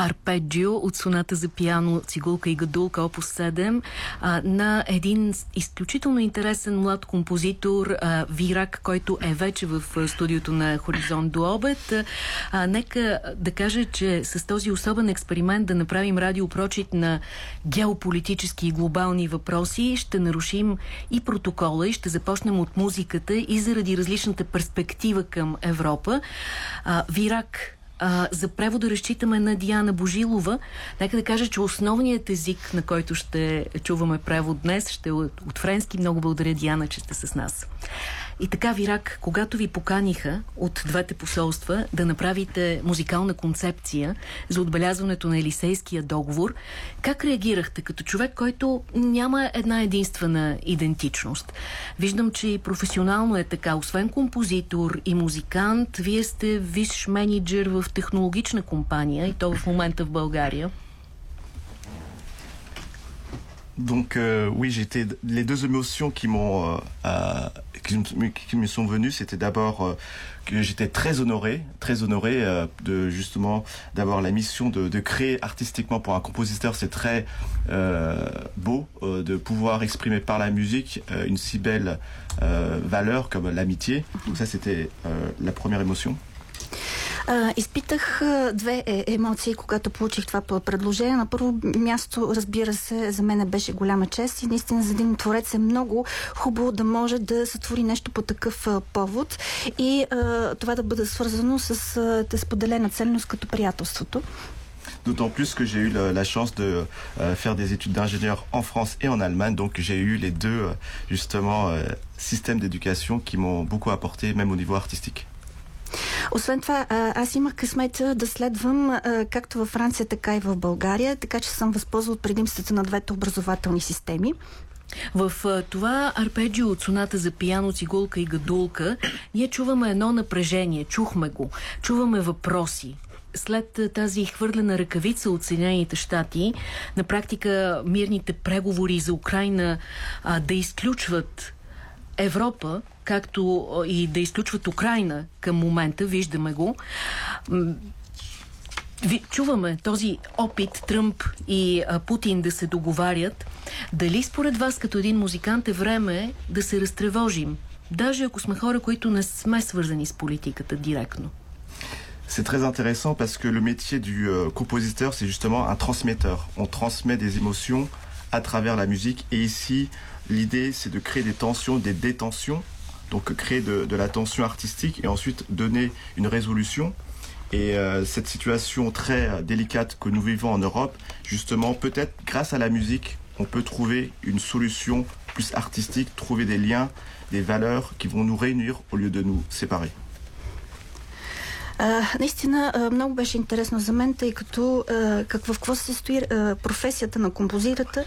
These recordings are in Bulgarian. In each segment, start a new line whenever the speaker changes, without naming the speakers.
арпеджио от соната за пиано Цигулка и гадулка опус 7 а, на един изключително интересен млад композитор а, Вирак, който е вече в студиото на Хоризонт до обед. А, нека да кажа, че с този особен експеримент да направим радиопрочит на геополитически и глобални въпроси ще нарушим и протокола и ще започнем от музиката и заради различната перспектива към Европа. А, Вирак а, за превода разчитаме на Диана Божилова. Нека да кажа, че основният език, на който ще чуваме превод днес, ще е от, френски. Много благодаря, Диана, че сте с нас. И така, Вирак, когато ви поканиха от двете посолства да направите музикална концепция за отбелязването на Елисейския договор, как реагирахте като човек, който няма една единствена идентичност? Виждам, че и професионално е така. Освен композитор и музикант, вие сте висш менеджер в технологична компания и то в момента в България.
Donc euh, oui, j'étais les deux émotions qui m'ont euh, qui, qui, me sont venues, c'était d'abord euh, que j'étais très honoré, très honoré euh, de justement d'avoir la mission de, de, créer artistiquement pour un compositeur, c'est très euh, beau de pouvoir exprimer par la musique une si belle valeur comme l'amitié. Donc ça, c'était la première émotion.
А, изпитах две е, емоции, когато получих това предложение. На първо място, разбира се, за мен беше голяма чест и наистина за един творец е много хубаво да може да сътвори нещо по такъв а, повод и а, това да бъде свързано с а, споделена ценност като приятелството.
D'autant plus que j'ai eu la, la chance de euh, faire des études d'ingénieur en France et en Allemagne, donc j'ai eu les deux euh, justement euh, systèmes d'éducation qui m'ont beaucoup apporté, même au niveau artistique.
Освен това, аз имах късмет да следвам както във Франция, така и в България, така че съм възползвал от предимствата на двете образователни системи.
В това арпеджио от соната за пияно, цигулка и гадулка ние чуваме едно напрежение, чухме го, чуваме въпроси, след тази хвърлена ръкавица от Съединените щати, на практика мирните преговори за Украина а, да изключват Европа, както и да изключват Украина към момента, виждаме го, чуваме този опит Тръмп и Путин да се договарят. Дали според вас като един музикант е време да се разтревожим? Даже ако сме хора, които не сме свързани с политиката директно.
C'est très intéressant parce que le métier du euh, compositeur, c'est justement un transmetteur. On transmet des émotions à travers la musique. Et ici, l'idée, c'est de créer des tensions, des détentions, donc créer de, la tension artistique et ensuite donner une résolution. Et euh, cette situation très délicate que nous vivons en Europe, justement, peut-être grâce à la musique, on peut trouver une solution plus artistique, trouver des liens, des valeurs qui vont nous réunir au lieu de nous séparer.
А, наистина много беше интересно за мен, тъй като а, как, в какво се състои а, професията на композитора.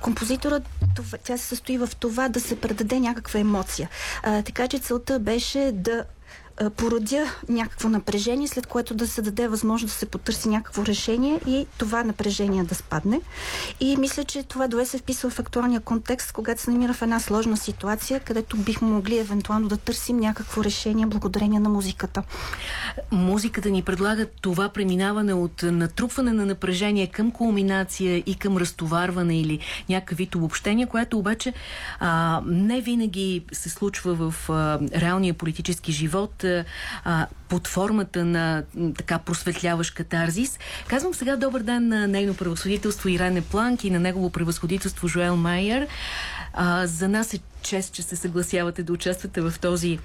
Композитора, това, тя се състои в това да се предаде някаква емоция. А, така че целта беше да породя някакво напрежение, след което да се даде възможност да се потърси някакво решение и това напрежение да спадне. И мисля, че това дове се вписва в актуалния контекст, когато се намира в една сложна ситуация, където бихме могли евентуално да търсим някакво решение благодарение на музиката.
Музиката ни предлага това преминаване от натрупване на напрежение към кулминация и към разтоварване или някакъв вид което обаче а, не винаги се случва в а, реалния политически живот а, под формата на така просветляващ катарзис. Казвам сега добър ден на нейно превъзходителство Ирене Планк и на негово превъзходителство Жоел Майер. А, за нас е чест, че се съгласявате да участвате в този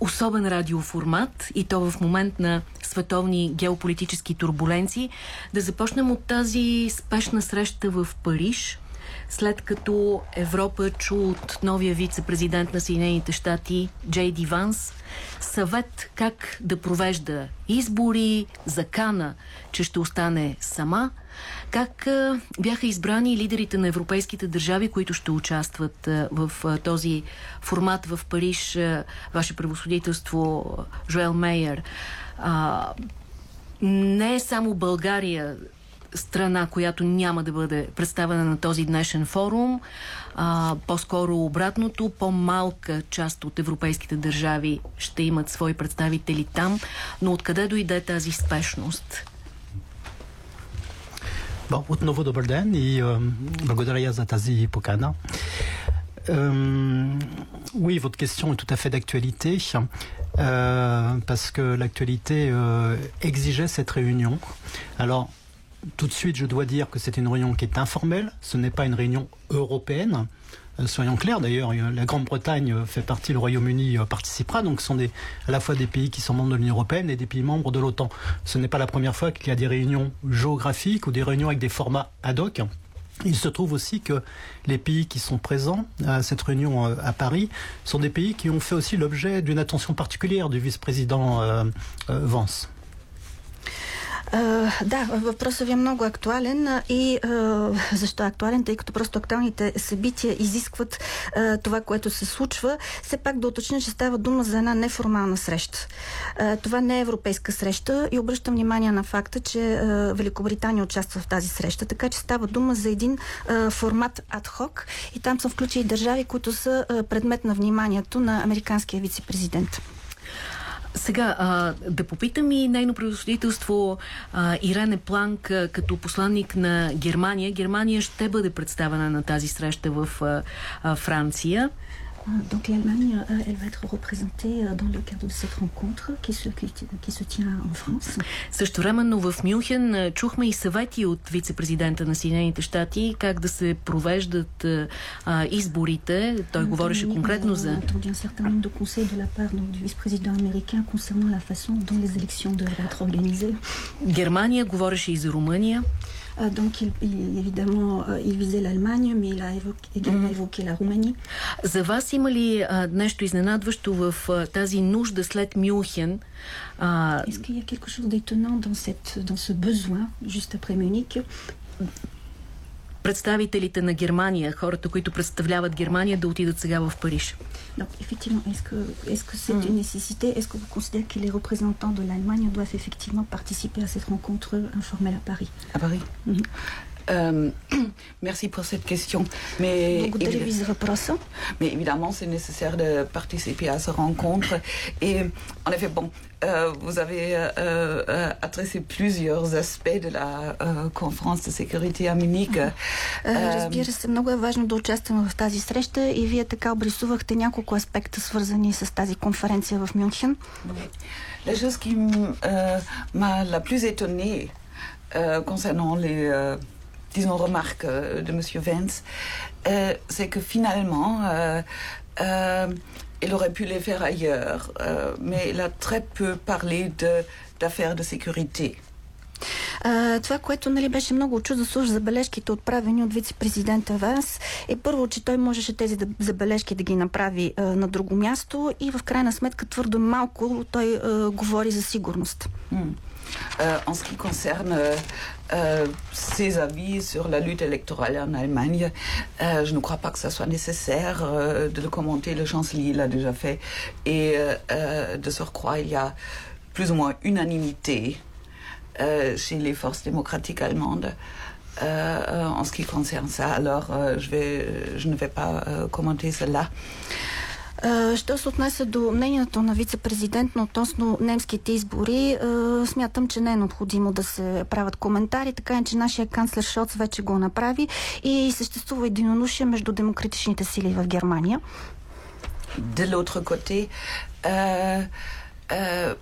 особен радиоформат и то в момент на световни геополитически турбуленции. Да започнем от тази спешна среща в Париж, след като Европа чу от новия вице-президент на Съединените щати Джей Ди Ванс съвет как да провежда избори, закана, че ще остане сама, как бяха избрани лидерите на европейските държави, които ще участват в този формат в Париж, ваше превосходителство Жоел Мейер. Не е само България страна, която няма да бъде представена на този днешен форум. По-скоро обратното, по-малка част от европейските държави ще имат свои представители там. Но откъде дойде тази спешност?
Bon, отново добър ден и благодаря за тази покана. Euh, oui, votre question est tout à fait d'actualité, euh, parce que l'actualité euh, exigeait cette réunion. Alors, tout de suite, je dois dire que c'est une réunion qui est informelle, ce n'est pas une réunion européenne. Euh, soyons clairs, d'ailleurs, la Grande-Bretagne fait partie, le Royaume-Uni euh, participera, donc ce sont des, à la fois des pays qui sont membres de l'Union européenne et des pays membres de l'OTAN. Ce n'est pas la première fois qu'il y a des réunions géographiques ou des réunions avec des formats ad hoc. Il se trouve aussi que les pays qui sont présents à cette réunion euh, à Paris sont des pays qui ont fait aussi l'objet d'une attention particulière du vice-président Vance.
Да, въпросът ви е много актуален и защо е актуален? Тъй като просто актуалните събития изискват това, което се случва. Все пак да уточня, че става дума за една неформална среща. Това не е европейска среща и обръщам внимание на факта, че Великобритания участва в тази среща, така че става дума за един формат адхок и там са включени държави, които са предмет на вниманието на американския вице-президент.
Сега, а, да попитам и нейно превъзходителство Ирене Планк като посланник на Германия. Германия ще бъде представена на тази среща в а, а, Франция.
Donc l'Allemagne, euh, elle va être représentée euh, dans le cadre de cette rencontre qui se, qui, qui se tient en France.
Също времено в Мюнхен чухме и съвети от вице-президента на Съединените щати как да се провеждат а, изборите. Той говореше конкретно за...
entendu un certain nombre de conseils de la part du vice-président américain concernant la façon dont les élections devraient être organisées.
Германия говореше и за Румъния.
Donc, il, il, évidemment, il visait l'Allemagne, mais il a évoqué, également évoqué la Roumanie.
За вас има ли а, нещо изненадващо в а, тази нужда след Мюнхен?
Est-ce qu'il y a quelque chose d'étonnant dans, cette, dans ce besoin, juste après Munich
представителите на Германия, хората, които представляват Германия, да отидат сега в Париж?
Donc, effectivement, est-ce que est-ce que c'est mm. une nécessité Est-ce que vous considérez que les représentants de l'Allemagne doivent effectivement participer à cette rencontre informelle à Paris
À Paris. Mm -hmm. Euh, merci pour cette question. Mais, mais évidemment, c'est nécessaire de participer à cette rencontre. Et en effet, bon, euh, vous avez euh, euh, adressé plusieurs aspects de la euh, conférence de sécurité à Munich.
Разбира се, много е важно да участваме в тази среща и вие така обрисувахте няколко аспекта, свързани с тази конференция в Мюнхен.
La chose qui m'a la plus étonnée concernant les disons, remarque euh, de M. Vance, euh, c'est que finalement, euh, euh, il aurait pu les faire ailleurs, euh, mais il a très peu parlé d'affaires de, de sécurité.
А, това, което нали, беше много очудо служ забележките, отправени от вице-президента Ванс, е първо, че той можеше тези забележки да ги направи а, на друго място и в крайна сметка твърдо малко той а, говори за сигурност.
Mm. Euh, en ce qui concerne euh, ses avis sur la lutte électorale en Allemagne, euh, je ne crois pas que ce soit nécessaire euh, de le commenter. Le chancelier l'a déjà fait. Et euh, euh, de surcroît, il y a plus ou moins unanimité chez les forces démocratiques allemandes. en ce qui concerne ça, alors je ne vais pas commenter cela.
Що се отнася до мнението на вице-президент относно немските избори, смятам, че не е необходимо да се правят коментари, така е, че нашия канцлер Шоц вече го направи и съществува единонушие между демократичните сили в Германия.
De l'autre côté, euh, euh,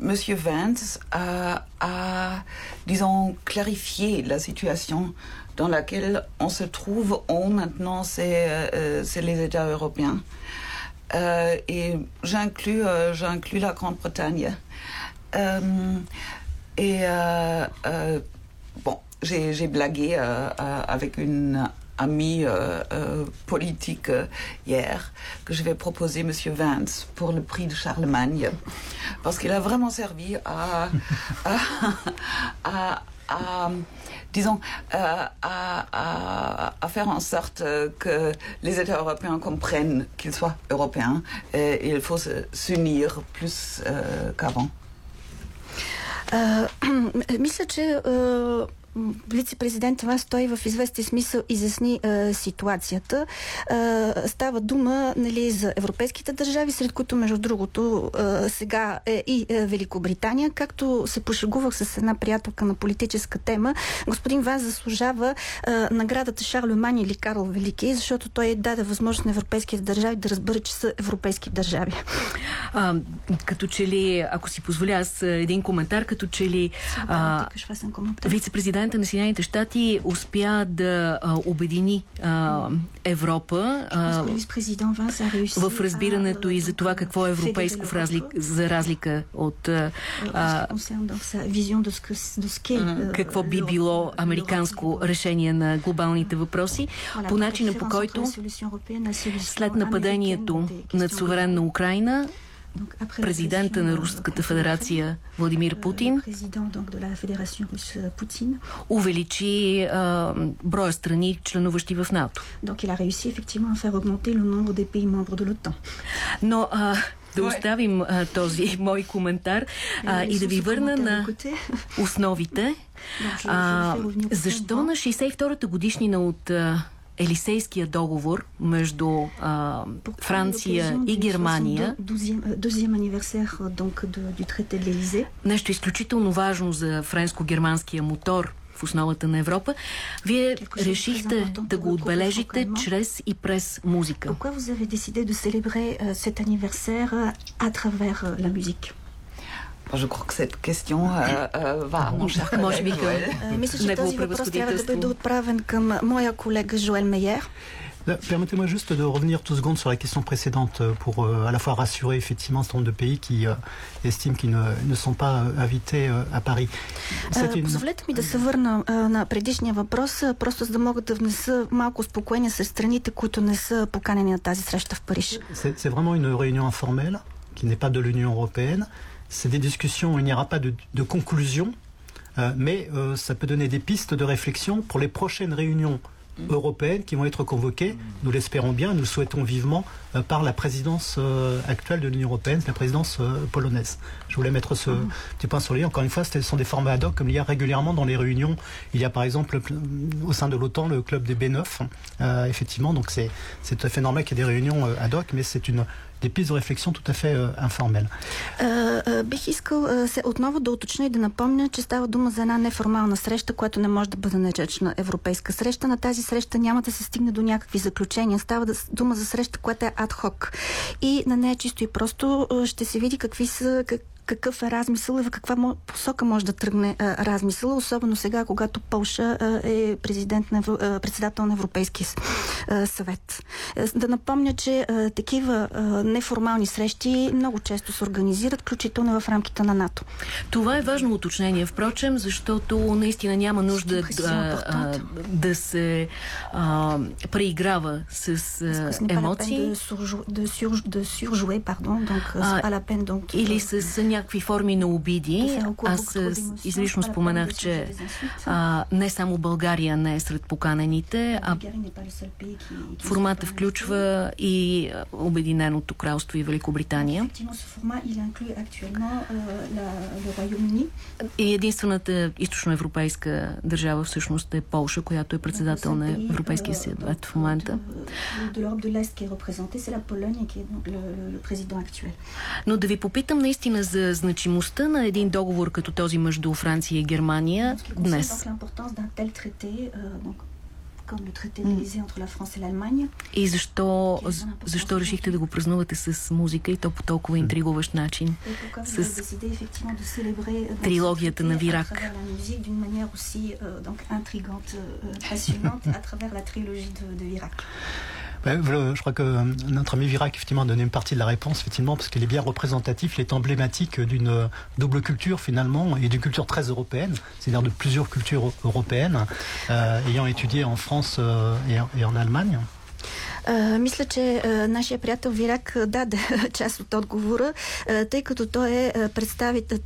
Monsieur Vance a, a, disons, clarifié la situation dans laquelle on se trouve, on maintenant, c'est euh, les États européens. Euh, et j'inclus euh, j'inclus la Grande-Bretagne. Euh, et euh, euh, bon, j'ai blagué avec une amie politique hier que je vais proposer Monsieur Vance pour le prix de Charlemagne parce qu'il a vraiment servi à, à disons, euh, à, faire en sorte euh, que les États européens comprennent qu'ils soient européens. Et il faut s'unir plus euh, qu'avant.
Myślę, вице-президент Ванс той в известен смисъл изясни а, ситуацията. А, става дума нали, за европейските държави, сред които между другото а, сега е и а, Великобритания. Както се пошегувах с една приятелка на политическа тема, господин Ванс заслужава а, наградата Шарлеман или Карл Велики, защото той даде възможност на европейските държави да разберат, че са европейски държави.
А, като че ли, ако си позволя аз един коментар, като че ли вице-президента на Съединените щати успя да а, обедини а, Европа а, в разбирането и за това какво е европейско в разлик, за разлика от а, какво би било американско решение на глобалните въпроси, по начина по който след нападението над суверенна Украина президента на Руската федерация Владимир Путин увеличи а, броя страни, членуващи в НАТО. Но а, да оставим а, този мой коментар а, и да ви върна на основите. А, защо на 62-та годишнина от а, Елисейския договор между а, Франция и Германия. Нещо изключително важно за френско-германския мотор в основата на Европа. Вие решихте да го отбележите чрез и през музика.
Pourquoi vous avez décidé de célébrer cet anniversaire à travers la musique
Je crois que cette question euh, euh, va à mon cher
Може би
Мисля, че този въпрос трябва да бъде отправен към моя колега Жоел Мейер.
Permettez-moi juste de revenir tout secondes sur la question précédente pour euh, à la fois rassurer effectivement un certain nombre de pays qui euh, estiment qu'ils ne, ne sont pas euh, invités à Paris.
Une... Позволете ми да се върна на предишния въпрос, просто за да могат да внеса малко спокойния сред страните, които не са поканени на тази среща в Париж.
C'est vraiment une réunion informelle qui n'est pas de l'Union européenne. c'est des discussions il n'y aura pas de, conclusion, euh, mais euh, ça peut donner des pistes de réflexion pour les prochaines réunions européennes qui vont être convoquées, nous l'espérons bien, nous le souhaitons vivement, euh, par la présidence actuelle de l'Union européenne, la présidence polonaise. Je voulais mettre ce petit point sur les Encore une fois, ce sont des formats ad hoc, comme il y a régulièrement dans les réunions. Il y a par exemple au sein de l'OTAN le club des B9, effectivement, donc c'est tout à fait normal qu'il y ait des réunions ad hoc, mais c'est une des pistes de réflexion tout à fait euh, informelles.
Uh, бих искал uh, се, отново да уточня и да напомня, че става дума за една неформална среща, която не може да бъде наречена европейска среща. На тази среща няма да се стигне до някакви заключения. Става дума за среща, която е адхок. И на нея чисто и просто ще се види какви са, как, какъв е размисъл и в каква посока може да тръгне а, размисъл, особено сега, когато Полша а, е президент на, а, председател на Европейския съвет. Да напомня, че а, такива а, неформални срещи много често се организират, включително в рамките на НАТО.
Това е важно уточнение, впрочем, защото наистина няма нужда да, а, да се а, преиграва с а, емоции. Или с някакви форми на обиди. Аз излишно споменах, че а, не само България не е сред поканените, а формата включва и Обединеното кралство и Великобритания. И единствената източноевропейска държава всъщност е Полша, която е председател на Европейския съвет в момента. Но да ви попитам наистина за значимостта на един договор като този между Франция и Германия днес. И защо, защо решихте да го празнувате с музика и то по толкова интригуващ начин? С трилогията на Вирак.
Je crois que notre ami Virac effectivement a donné une partie de la réponse effectivement parce qu'il est bien représentatif, il est emblématique d'une double culture finalement et d'une culture très européenne, c'est-à-dire de plusieurs cultures européennes, euh, ayant étudié en France euh, et, en, et en Allemagne.
Uh, мисля, че uh, нашия приятел Вирак даде част от отговора, uh, тъй като той е представител,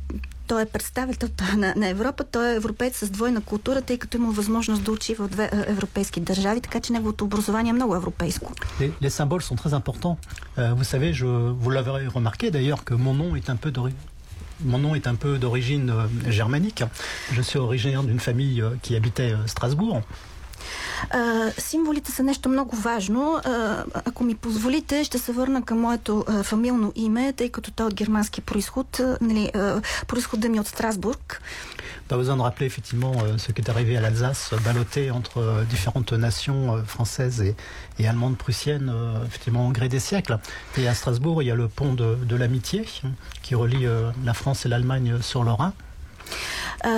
той е представител на, на Европа, той е европеец с двойна култура, тъй като има възможност да учи в две европейски държави, така че неговото образование е много европейско.
Les, les symboles sont très importants. Euh, vous savez, je, vous l'avez remarqué d'ailleurs que mon nom est un peu mon nom est un peu d'origine germanique. Je suis originaire d'une famille qui habitait Strasbourg.
А, символите са нещо много важно. А, ако ми позволите, ще се върна към моето а, фамилно име, тъй като то е от германски происход. А, нали, а, происхода ми от Страсбург.
Pas besoin de rappeler effectivement euh, ce qui est arrivé à l'Alsace, ballotté entre euh, différentes nations euh, françaises et, et allemandes prussiennes, euh, effectivement au gré des siècles. Et à Strasbourg, il y a le pont de, de l'amitié qui relie euh, la France et l'Allemagne sur le Rhin.
А,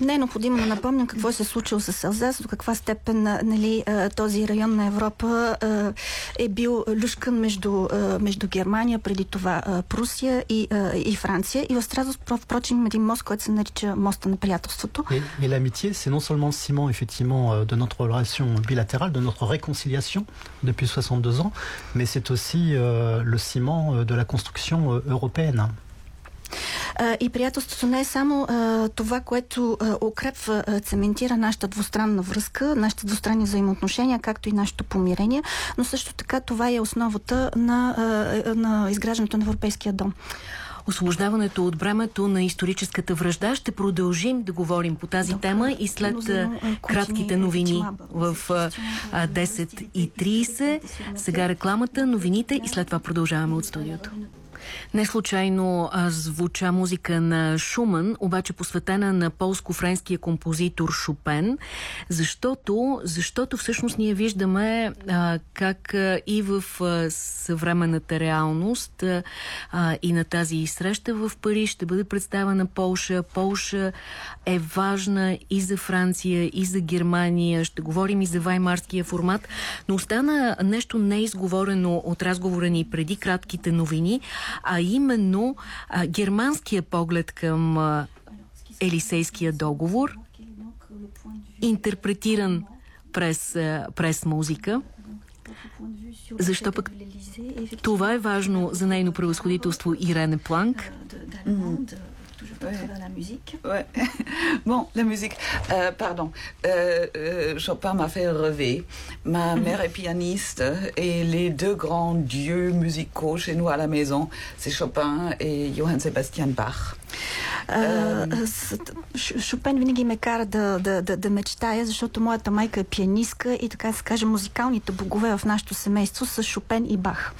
не е необходимо да напомням какво се е случило с Елзас, до каква степен нали, този район на Европа а, е бил люшкан между, а, между Германия, преди това а, Прусия и, а, и Франция. И в Страсбург, впрочем, има един мост, който се нарича моста на приятелството.
Et, et l'amitié, c'est non seulement le ciment, effectivement, de notre relation bilatérale, de notre réconciliation depuis 62 ans, mais c'est aussi euh, le ciment de la construction européenne.
И приятелството не е само това, което укрепва, цементира нашата двустранна връзка, нашите двустранни взаимоотношения, както и нашето помирение, но също така това е основата на, а, на изграждането на Европейския дом
освобождаването от бремето на историческата връжда. Ще продължим да говорим по тази тема и след кратките новини в 10.30. Сега рекламата, новините и след това продължаваме от студиото. Не случайно звуча музика на Шуман, обаче посветена на полско-френския композитор Шопен, защото, защото всъщност ние виждаме а, как а, и в а, съвременната реалност а, и на тази среща в Париж ще бъде представена Полша. Полша е важна и за Франция, и за Германия. Ще говорим и за Ваймарския формат. Но остана нещо неизговорено от разговора ни преди кратките новини, а именно а, германския поглед към а, Елисейския договор, интерпретиран през, а, през музика. Защо пък това е важно за нейно превъзходителство Ирене Планк?
Ouais. la musique. Ouais. bon, la musique. Euh, pardon. Euh, euh, Chopin m'a fait rêver. Ma mhm. mère est pianiste et les deux grands dieux musicaux chez nous à la maison, c'est Chopin et Johann Sebastian Bach.
Шопен винаги ме кара да, да, да, да мечтая, защото моята майка е пианистка и така да се каже музикалните богове в нашето семейство са Шопен и Бах.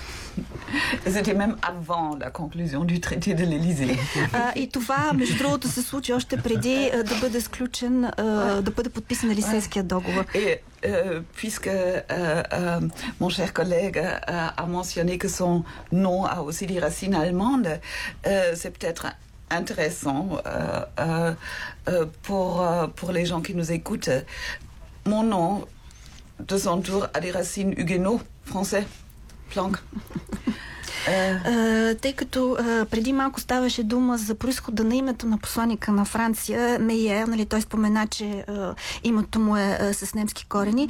C'était même avant la conclusion du traité de l'Élysée.
и това, между другото, се случи още преди да бъде сключен, да бъде подписан Елисейския договор.
Euh, puisque euh, euh, mon cher collègue a, a mentionné que son nom a aussi des racines allemandes, euh, c'est peut-être intéressant euh, euh, euh, pour, pour les gens qui nous écoutent. Mon nom, de son tour, a des racines huguenots français. Planck.
А, тъй като а, преди малко ставаше дума за происхода на името на посланника на Франция, Мейер, нали, той спомена, че а, името му е а, с немски корени.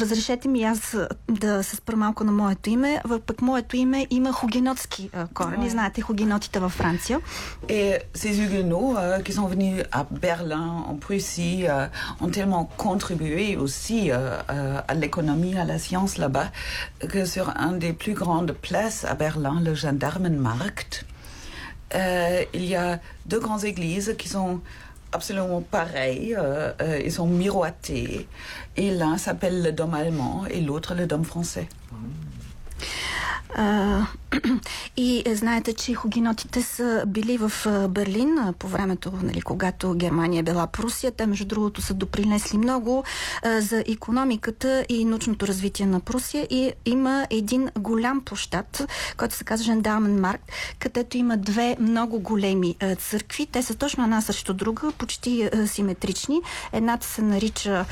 Разрешете ми аз да се спра малко на моето име. Пък моето име има хугенотски а, корени. Знаете, хугенотите във Франция.
Et ces huguenots euh, qui sont venus à Berlin, en Prussie, euh, ont tellement contribué aussi euh, à l'économie, à la science là-bas, que sur un des plus grandes places à Berlin, le Gendarmenmarkt, euh, il y a deux grandes églises qui sont absolument pareilles. Euh, euh, ils sont miroités. Et l'un s'appelle le dôme allemand et l'autre le dôme français.
и знаете, че хугенотите са били в Берлин по времето, нали, когато Германия е била Прусия. Те, между другото, са допринесли много за економиката и научното развитие на Прусия. И има един голям площад, който се казва Жандармен Марк, където има две много големи църкви. Те са точно една срещу друга, почти симетрични. Едната се нарича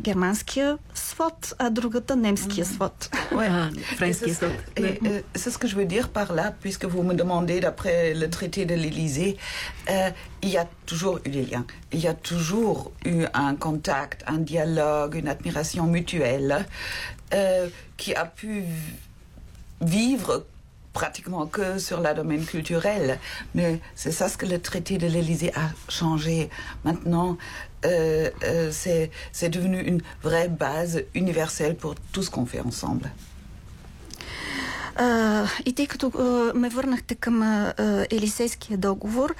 германския свод, а другата немския свод.
Euh, c'est ce que je veux dire par là, puisque vous me demandez, d'après le traité de l'Élysée, euh, il y a toujours eu des liens, il y a toujours eu un contact, un dialogue, une admiration mutuelle euh, qui a pu vivre pratiquement que sur la domaine culturel. Mais c'est ça ce que le traité de l'Élysée a changé. Maintenant, euh, c'est devenu une vraie base universelle pour tout ce qu'on fait ensemble.
А, и тъй като а, ме върнахте към а, Елисейския договор,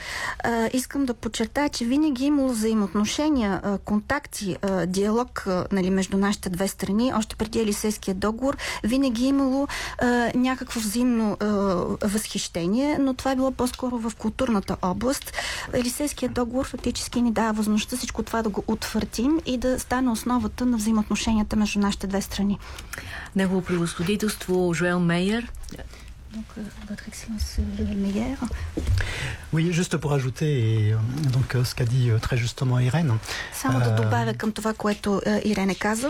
а, искам да подчертая, че винаги е имало взаимоотношения, а, контакти, а, диалог а, нали, между нашите две страни. Още преди Елисейския договор винаги е имало а, някакво взаимно а, възхищение, но това е било по-скоро в културната област. Елисейския договор фактически ни дава възможността всичко това да го утвърдим и да стане основата на взаимоотношенията между нашите две страни.
Негово превъзходителство Жуел Мейер
Donc, euh, votre Excellence le meilleur.
Oui, juste pour ajouter et, euh, donc, euh, ce qu'a dit euh, très justement Irène.
Само да добавя към това, което е, Ирене каза.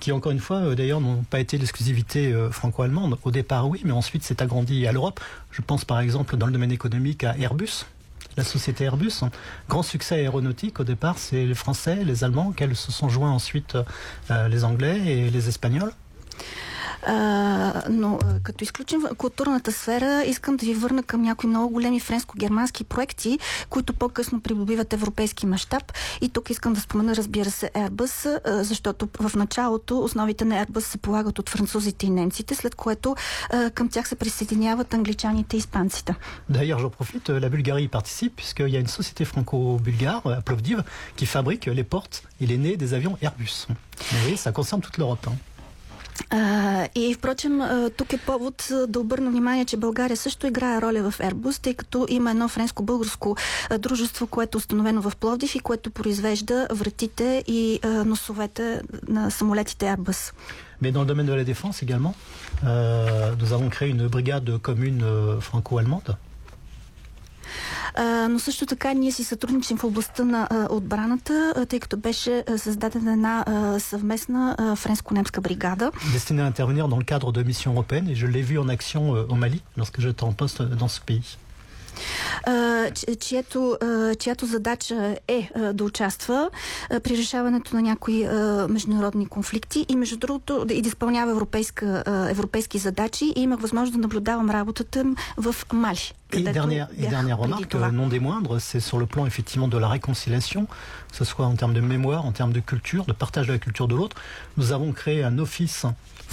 qui, encore une fois, euh, d'ailleurs, n'ont pas été l'exclusivité euh, franco-allemande. Au départ, oui, mais ensuite s'est agrandi à l'Europe. Je pense par exemple dans le domaine économique à Airbus. La société Airbus, grand succès aéronautique au départ, c'est les Français, les Allemands, auxquels se sont joints ensuite euh, les Anglais et les Espagnols.
Но като изключим културната сфера, искам да ви върна към някои много големи френско-германски проекти, които по-късно придобиват европейски мащаб. И тук искам да спомена, разбира се, Airbus, защото в началото основите на Airbus се полагат от французите и немците, след което към тях се присъединяват англичаните и испанците.
D'ailleurs, j'en profite, euh, la Bulgarie participe, puisqu'il y a une société franco-bulgare, euh, Plovdiv, qui fabrique les portes et les nez des avions Airbus. Vous voyez, ça concerne toute l'Europe.
А, и впрочем, тук е повод да обърна внимание, че България също играе роля в Airbus, тъй като има едно френско-българско дружество, което е установено в Пловдив и което произвежда вратите и носовете на самолетите Airbus.
Mais dans le domaine de la défense également, euh, nous avons créé une brigade commune euh, franco-allemande.
А, но също така ние си сътрудничим в областта на а, отбраната, а, тъй като беше а, създадена една а, съвместна а, френско-немска бригада.
destinée à intervenir dans le cadre de missions européennes et je l'ai vu en action euh, au Mali lorsque j'étais en poste dans ce pays.
а, чи- чието, а, чиято задача е а, да участва а, при решаването на някои а, международни конфликти и между другото да, и да изпълнява европейска, а, европейски задачи и имах възможност да наблюдавам работата им в Мали.
Et
където
dernière, et
бях
dernière
преди
remarque,
това.
euh, non des moindres, c'est sur le plan effectivement de la réconciliation, que ce soit en termes de mémoire, en termes de culture, de partage de la culture de l'autre. Nous avons créé un office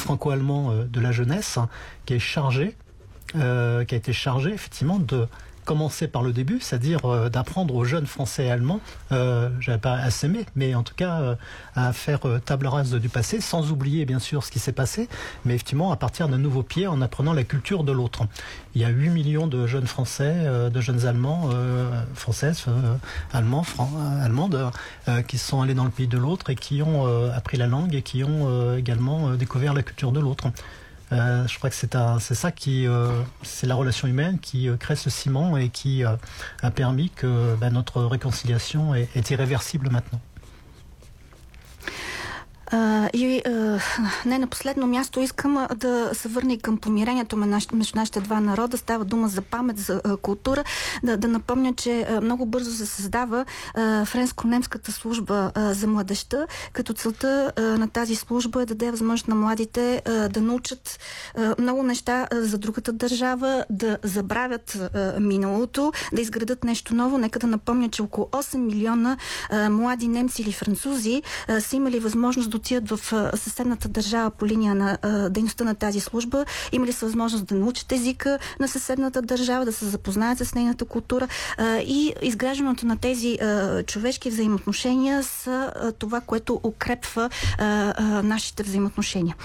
franco-allemand euh, de la jeunesse qui est chargé, euh, qui a été chargé effectivement de commencer par le début, c'est-à-dire euh, d'apprendre aux jeunes français et allemands, euh, j'avais pas à s'aimer, mais en tout cas euh, à faire euh, table rase du passé, sans oublier bien sûr ce qui s'est passé, mais effectivement à partir d'un nouveau pied en apprenant la culture de l'autre. Il y a 8 millions de jeunes Français, de jeunes Allemands, Françaises, Allemands, Fran- Allemandes, qui sont allés dans le pays de l'autre et qui ont appris la langue et qui ont également découvert la culture de l'autre. Euh, je crois que c'est ça qui, euh, c'est la relation humaine qui euh, crée ce ciment et qui a permis que ben, notre réconciliation est irréversible maintenant.
А, и а, не на последно място искам да се върна и към помирението между нашите два народа. Става дума за памет, за а, култура. Да, да напомня, че а, много бързо се създава френско-немската служба а, за младеща, като целта а, на тази служба е да даде възможност на младите а, да научат а, много неща а, за другата държава, да забравят а, миналото, да изградат нещо ново. Нека да напомня, че около 8 милиона а, млади немци или французи а, са имали възможност да отидат в съседната държава по линия на дейността на тази служба. Имали са възможност да научат езика на съседната държава, да се запознаят с нейната култура и изграждането на тези човешки взаимоотношения са това, което укрепва нашите взаимоотношения.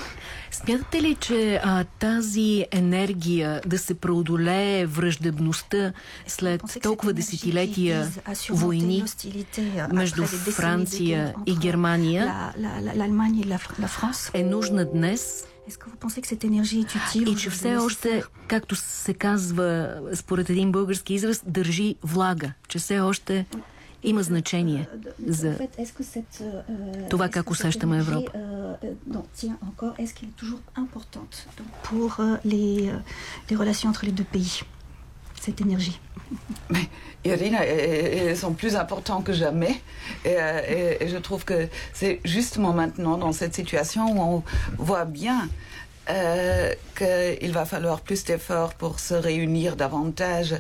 Смятате ли, че а, тази енергия да се преодолее връждебността след толкова десетилетия войни между Франция и Германия е нужна днес и че все още, както се казва според един български израз, държи влага, че все още има значение за това как усещаме Европа.
pour les, les relations entre les deux pays. Cette énergie.
Mais Irina, ils sont plus importants que jamais. Et, et, et je trouve que c'est justement maintenant, dans cette situation où on voit bien euh, qu'il va falloir plus d'efforts pour se réunir davantage,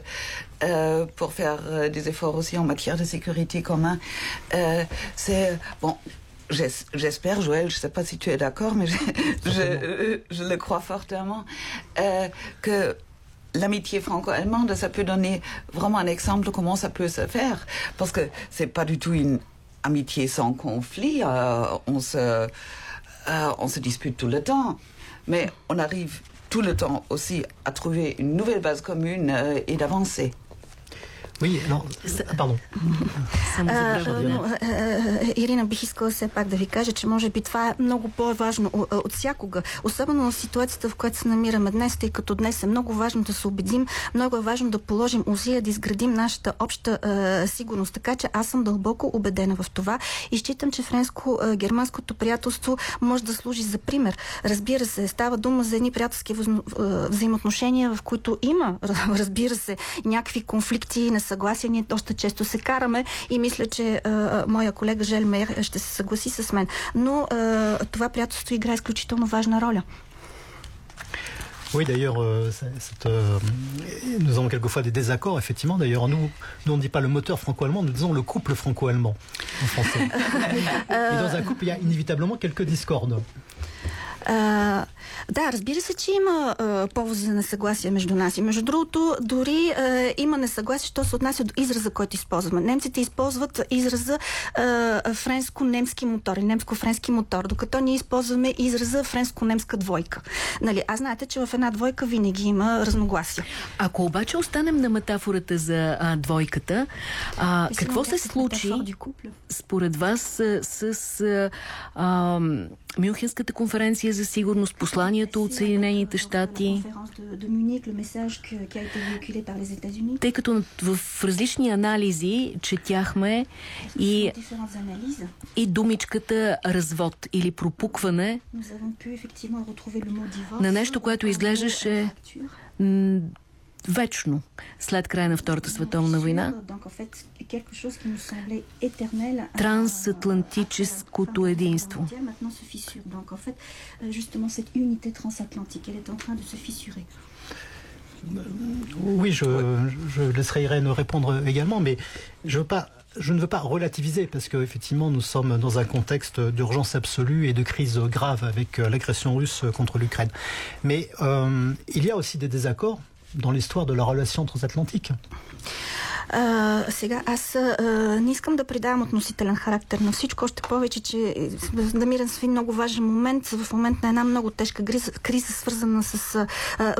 euh, pour faire euh, des efforts aussi en matière de sécurité commune. Euh, c'est bon. J'espère, Joël, je ne sais pas si tu es d'accord, mais je, je, je, le crois fortement, euh, que l'amitié franco-allemande, ça peut donner vraiment un exemple de comment ça peut se faire. Parce que c'est pas du tout une amitié sans conflit. Euh, on, se, euh, on se dispute tout le temps. Mais on arrive tout le temps aussi à trouver une nouvelle base commune euh, et d'avancer.
Oui, non, pardon.
Ирина, бих искала все пак да ви кажа, че може би това е много по-важно от всякога. Особено в ситуацията, в която се намираме днес, тъй като днес е много важно да се убедим, много е важно да положим усилия да изградим нашата обща е, сигурност. Така че аз съм дълбоко убедена в това и считам, че френско-германското приятелство може да служи за пример. Разбира се, става дума за едни приятелски взаимоотношения, в които има, разбира се, някакви конфликти, несъгласия. Ние доста често се караме и мисля, че а, моя колега Желмер ще се съгласи с мен. Но а, това приятелство играе изключително важна роля.
Oui, d'ailleurs, euh, euh, nous avons quelquefois des désaccords, effectivement. D'ailleurs, nous, nous, on ne dit pas le moteur franco-allemand, nous disons le couple franco-allemand en français. Et dans un couple, il y a inévitablement quelques discordes.
А, Да, разбира се, че има а, повод за несъгласие между нас. И между другото, дори а, има несъгласие, що се отнася до израза, който използваме. Немците използват израза а, френско-немски мотор и немско-френски мотор, докато ние използваме израза френско-немска двойка. Нали? А знаете, че в една двойка винаги има разногласие.
Ако обаче останем на метафората за а, двойката, а, какво се случи според вас с, с а, Мюнхенската конференция за сигурност, посланието от Съединените щати. Тъй като в различни анализи четяхме и, и думичката развод или пропукване на нещо, което изглеждаше вечно след края на Втората световна война. Трансатлантическото единство.
Oui, je, je laisserai Irène répondre également, mais je veux pas je ne veux pas relativiser parce qu'effectivement nous sommes dans un contexte d'urgence absolue et de crise grave avec l'agression russe contre l'Ukraine. Mais euh, il y a aussi des désaccords dans l'histoire de la relation transatlantique.
А, сега, аз а, не искам да придавам относителен характер на всичко, още повече, че намирам се в много важен момент, в момент на една много тежка криза, криза свързана с а,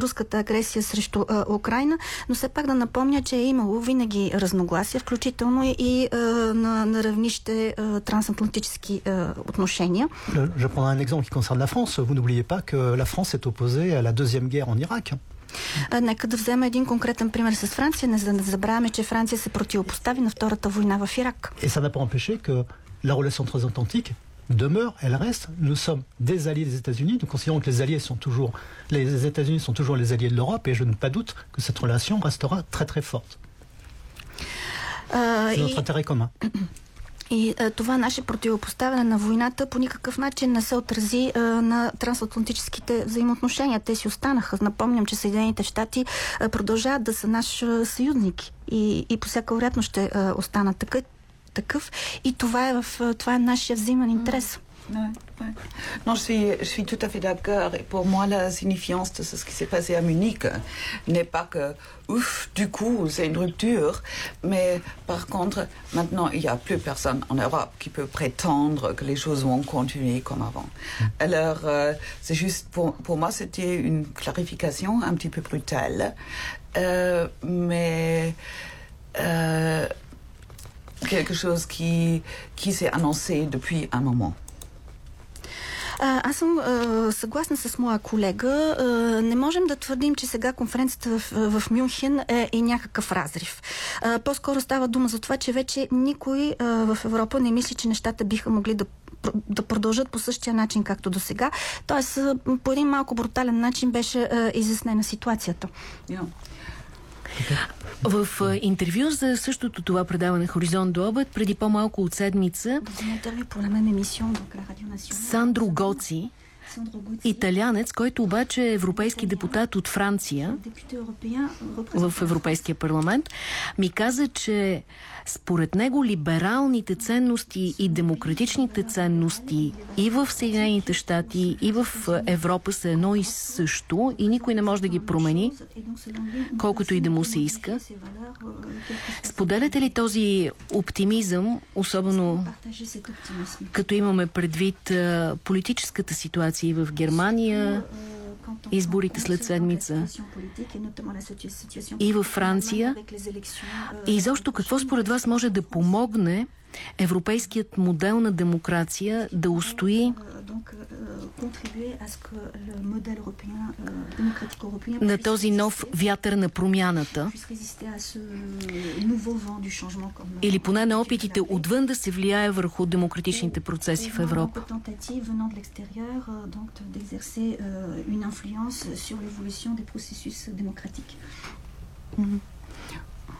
руската агресия срещу а, Украина, но все пак да напомня, че е имало винаги разногласия, включително и а, на, на равнище а, трансатлантически а, отношения.
Je prends un exemple qui concerne la France. Vous n'oubliez pas que la France est opposée à la deuxième guerre en Irak.
Нека да взема един конкретен пример с Франция. Не за да забравяме, че Франция се противопостави на Втората война в Ирак.
Et ça n'a pas empêché que la relation transatlantique demeure, elle reste. Nous sommes des alliés des États-Unis. Nous considérons que les alliés sont toujours, les États-Unis sont toujours les alliés de l'Europe, et je n'ai pas doute que cette relation restera très très forte. C'est notre intérêt commun.
И а, това наше противопоставяне на войната по никакъв начин не се отрази а, на трансатлантическите взаимоотношения. Те си останаха. Напомням, че Съединените щати а, продължават да са наш а, съюзник и, и по всяка вероятност ще а, останат такъв, такъв. И това е, в, това е нашия взаимен интерес.
Ouais, Non, je suis, je suis tout à fait d'accord. Et pour moi, la signifiance de ce qui s'est passé à Munich n'est pas que, ouf, du coup, c'est une rupture. Mais par contre, maintenant, il n'y a plus personne en Europe qui peut prétendre que les choses vont continuer comme avant. Alors, euh, c'est juste, pour, pour moi, c'était une clarification un petit peu brutale. Euh, mais. Euh, quelque chose qui, qui s'est annoncé depuis un moment.
А, аз съм а, съгласна с моя колега. А, не можем да твърдим, че сега конференцията в, в Мюнхен е, е някакъв разрив. А, по-скоро става дума за това, че вече никой а, в Европа не мисли, че нещата биха могли да да продължат по същия начин, както до сега. Тоест, по един малко брутален начин беше а, изяснена ситуацията.
Yeah.
В интервю за същото това предаване Хоризонт до обед, преди по-малко от седмица, Сандро Гоци, италянец, който обаче е европейски депутат от Франция в Европейския парламент, ми каза, че според него либералните ценности и демократичните ценности и в Съединените щати, и в Европа са едно и също и никой не може да ги промени, колкото и да му се иска. Споделяте ли този оптимизъм, особено като имаме предвид политическата ситуация в Германия, изборите след седмица и във Франция. И изобщо какво според вас може да помогне европейският модел на демокрация да устои на този нов вятър на промяната или поне на опитите отвън да се влияе върху демократичните процеси в Европа.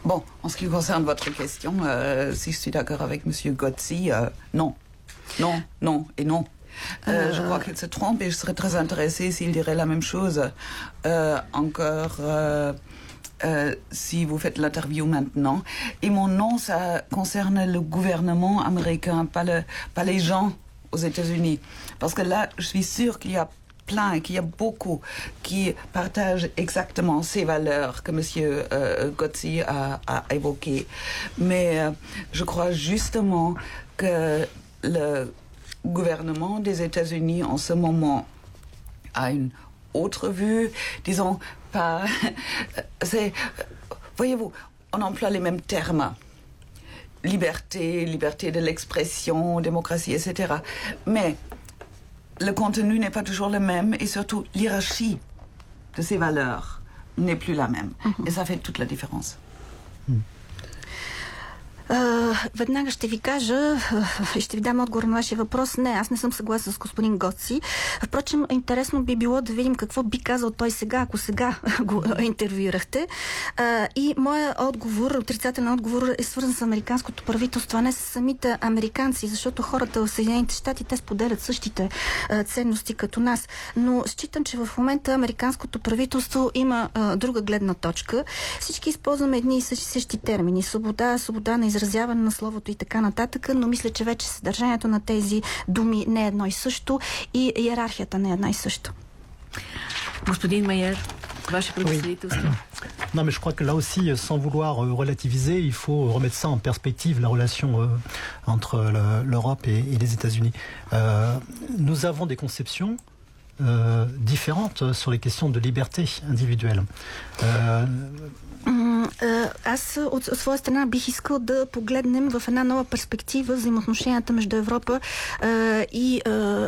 Bon, en ce qui concerne votre question, euh, si je suis d'accord avec M. Gotzi, euh, non. Non, non et non. Euh, je crois qu'il se trompe et je serais très intéressée s'il dirait la même chose. Encore, euh, si vous faites l'interview maintenant. Et mon nom, ça concerne le gouvernement américain, pas, le, pas les gens aux États-Unis. Parce que là, je suis sûre qu'il y a plein, qu'il y a beaucoup qui partagent exactement ces valeurs que M. Euh, a, évoquées. Mais euh, je crois justement que le gouvernement des États-Unis en ce moment a une autre vue, disons, pas. Voyez-vous, on emploie les mêmes termes. Liberté, liberté de l'expression, démocratie, etc. Mais le contenu n'est pas toujours le même et surtout l'hierarchie de ces valeurs n'est plus la même. Et ça fait toute la différence.
Веднага ще ви кажа и ще ви дам отговор на вашия въпрос. Не, аз не съм съгласна с господин Гоци. Впрочем, интересно би било да видим какво би казал той сега, ако сега го интервюирахте. И моя отговор, отрицателен отговор е свързан с американското правителство, а не с самите американци, защото хората в Съединените щати те споделят същите ценности като нас. Но считам, че в момента американското правителство има друга гледна точка. Всички използваме едни и същи, същи термини. Свобода, свобода на изразяване на словото и така нататък, но мисля, че вече съдържанието на тези думи не е едно и също и иерархията не е една и също.
Господин Майер, ваше представителство.
Oui. Non, mais je crois que là aussi, sans vouloir relativiser, il faut remettre ça en perspective, la relation euh, entre l'Europe et, et, les États-Unis. Euh, nous avons des conceptions euh, différentes sur les questions de liberté individuelle.
Аз от своя страна бих искал да погледнем в една нова перспектива взаимоотношенията между Европа и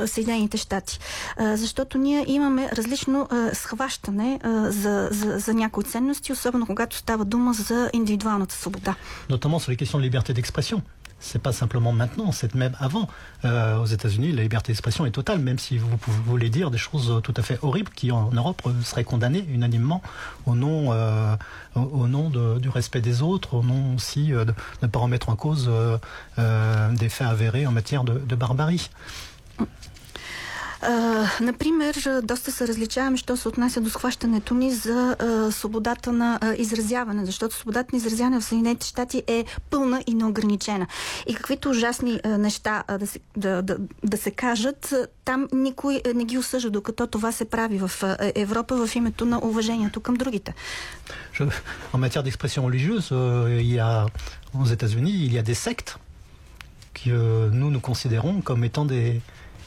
Съединените щати. Защото ние имаме различно схващане за, за, за някои ценности, особено когато става дума за индивидуалната свобода.
Notamment sur les questions de liberté d'expression. C'est pas simplement maintenant, c'est même avant. Euh, aux États-Unis, la liberté d'expression est totale, même si vous, voulez dire des choses tout à fait horribles qui, en Europe, seraient condamnées unanimement au nom, euh, au, nom du respect des autres, au nom aussi euh, de ne pas remettre en cause des faits avérés en matière de barbarie.
Например, доста се различаваме, що се отнася до схващането ни за а, свободата на а, изразяване, защото свободата на изразяване в Съединените щати е пълна и неограничена. И каквито ужасни а, неща а, да, се, да, да, да се кажат, там никой не ги осъжда, докато това се прави в Европа в името на уважението към другите.
Je, en matière d'expression religieuse, euh, il y a, aux États-Unis, il y a des sectes que euh, nous nous considérons comme étant des,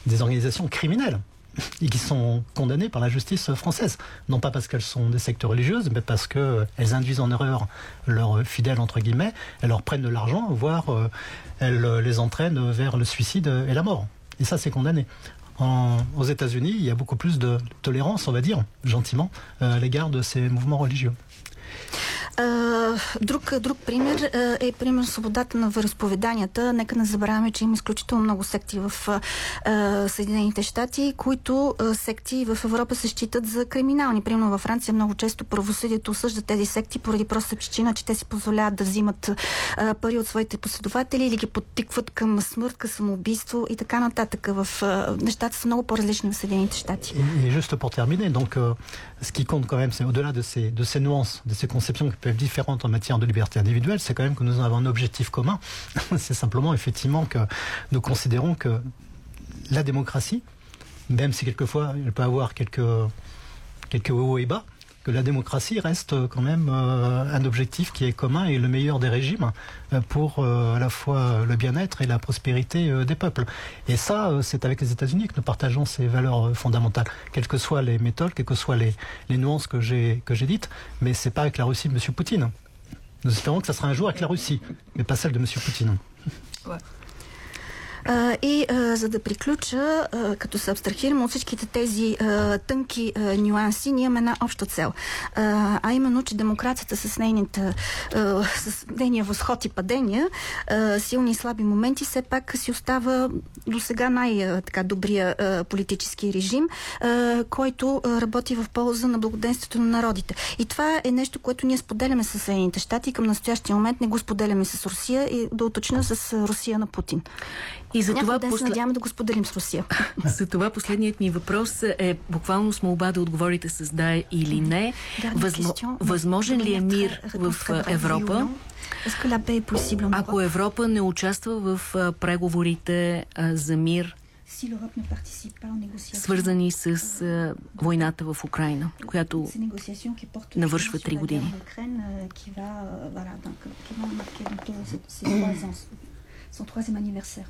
des organisations criminelles et qui sont condamnées par la justice française. Non pas parce qu'elles sont des sectes religieuses, mais parce qu'elles induisent en erreur leurs fidèles, entre guillemets, elles leur prennent de l'argent, voire euh, elles les entraînent vers le suicide et la mort. Et ça, c'est condamné. Aux États-Unis, il y a beaucoup plus de tolérance, on va dire, gentiment, euh, à l'égard de ces mouvements religieux.
Друг, друг пример е пример свободата на вероисповеданията. Нека не забравяме, че има изключително много секти в Съединените щати, които секти в Европа се считат за криминални. Примерно във Франция много често правосъдието осъжда тези секти поради проста причина, че те си позволяват да взимат пари от своите последователи или ги подтикват към смърт, към самоубийство и така нататък. В нещата са много по-различни в Съединените щати.
Et, et juste pour terminer, donc euh, ce qui compte quand même, c'est au-delà de ces, de ces nuances, de ces conceptions peuvent différentes en matière de liberté individuelle, c'est quand même que nous avons un objectif commun. c'est simplement effectivement que nous considérons que la démocratie, même si quelquefois elle peut avoir quelques, quelques hauts et bas, que la démocratie reste quand même euh, un objectif qui est commun et le meilleur des régimes euh, pour euh, à la fois le bien-être et la prospérité euh, des peuples. Et ça, euh, c'est avec les États-Unis que nous partageons ces valeurs euh, fondamentales, quelles que soient les méthodes, quelles que soient les, les nuances que j'ai que j'ai dites, mais c'est pas avec la Russie de M. Poutine. Nous espérons que ça sera un jour avec la Russie, mais pas celle de M. Poutine.
А, и а, за да приключа, а, като се абстрахираме от всичките тези а, тънки а, нюанси, ние имаме една обща цел. А, а именно, че демокрацията с, нейните, а, с нейния възход и падения, а, силни и слаби моменти, все пак си остава до сега най-добрия политически режим, а, който работи в полза на благоденствието на народите. И това е нещо, което ние споделяме с Съединените щати. Към настоящия момент не го споделяме с Русия и да уточня с Русия на Путин. И за това ден посл... надяваме да го споделим с Русия.
За това последният ми въпрос е буквално с молба да отговорите с да или не. Възмо... Възможен ли е мир в Европа? Ако Европа не участва в преговорите за мир свързани с войната в Украина, която навършва три години.
son troisième anniversaire.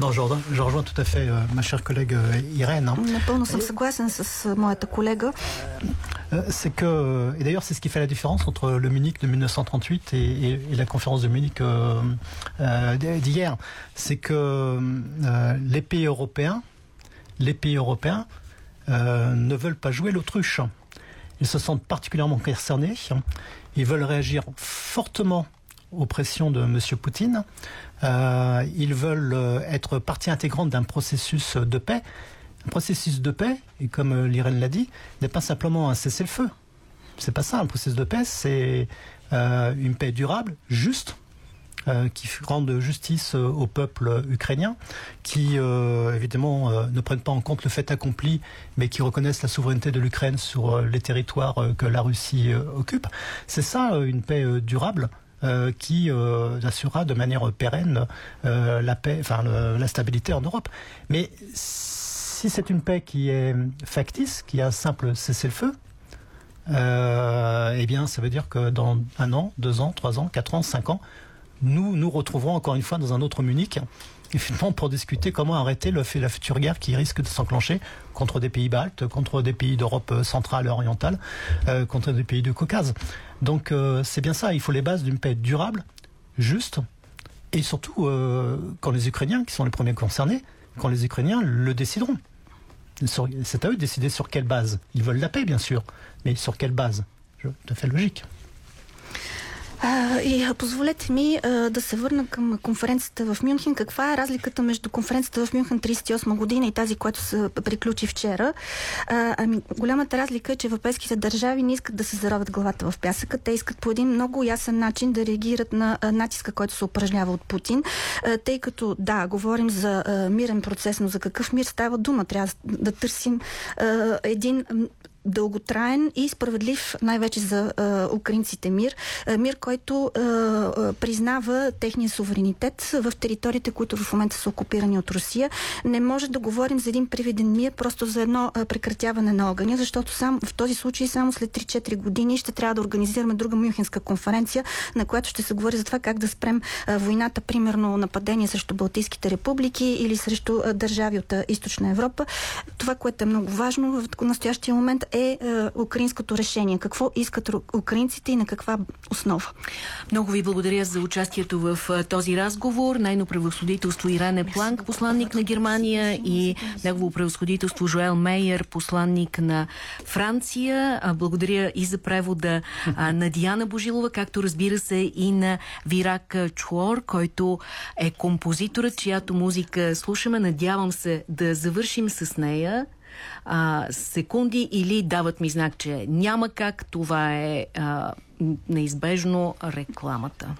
Non, je rejoins, je rejoins, tout à fait euh, ma chère collègue euh, Irène. C'est que, euh, et d'ailleurs, c'est ce qui fait la différence entre le Munich de 1938 et, la conférence de Munich euh, d'hier. C'est que les pays européens, les pays européens ne veulent pas jouer l'autruche. Ils se sentent particulièrement concernés. Ils veulent réagir fortement aux pressions de M. Poutine euh, ils veulent être partie intégrante d'un processus de paix. Un processus de paix, et comme l'Irène l'a dit, n'est pas simplement un cessez-le-feu. C'est pas ça, un processus de paix, c'est euh, une paix durable, juste, euh, qui rende justice au peuple ukrainien, qui évidemment ne prennent pas en compte le fait accompli, mais qui reconnaissent la souveraineté de l'Ukraine sur les territoires que la Russie occupe. C'est ça une paix durable. Euh, qui euh, assurera de manière pérenne euh, la paix, enfin la stabilité en Europe. Mais si c'est une paix qui est factice, qui a un simple cessez-le-feu, eh bien, ça veut dire que dans un an, deux ans, trois ans, quatre ans, cinq ans, nous nous retrouverons encore une fois dans un autre Munich finalement pour discuter comment arrêter le, la future guerre qui risque de s'enclencher contre des pays baltes, contre des pays d'Europe centrale et orientale, euh, contre des pays du Caucase. Donc euh, c'est bien ça, il faut les bases d'une paix durable, juste, et surtout euh, quand les Ukrainiens, qui sont les premiers concernés, quand les Ukrainiens le décideront. C'est à eux de décider sur quelle base. Ils veulent la paix, bien sûr, mais sur quelle base? Tout à fait logique.
А, и позволете ми а, да се върна към конференцията в Мюнхен. Каква е разликата между конференцията в Мюнхен 38 година и тази, която се приключи вчера? А, ами, голямата разлика е, че европейските държави не искат да се заровят главата в пясъка. Те искат по един много ясен начин да реагират на натиска, който се упражнява от Путин. А, тъй като, да, говорим за а, мирен процес, но за какъв мир става дума? Трябва да търсим а, един дълготраен и справедлив най-вече за а, украинците мир. А, мир, който а, а, признава техния суверенитет в териториите, които в момента са окупирани от Русия. Не може да говорим за един привиден мир, просто за едно а, прекратяване на огъня, защото сам, в този случай само след 3-4 години ще трябва да организираме друга Мюнхенска конференция, на която ще се говори за това как да спрем а, войната, примерно нападение срещу Балтийските републики или срещу а, държави от а, Източна Европа. Това, което е много важно в настоящия момент е, е украинското решение. Какво искат украинците и на каква основа?
Много ви благодаря за участието в този разговор. Найно превъзходителство Иране Планк, посланник на Германия и негово превъзходителство Жоел Мейер, посланник на Франция. Благодаря и за превода на Диана Божилова, както разбира се и на Вирак Чуор, който е композиторът, чиято музика слушаме. Надявам се да завършим с нея а, секунди или дават ми знак, че няма как. Това е а, неизбежно рекламата.